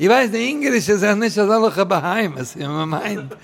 Ich weiß, der Ingrisch ist ja nicht so alle Baheimes, in meinem Mind.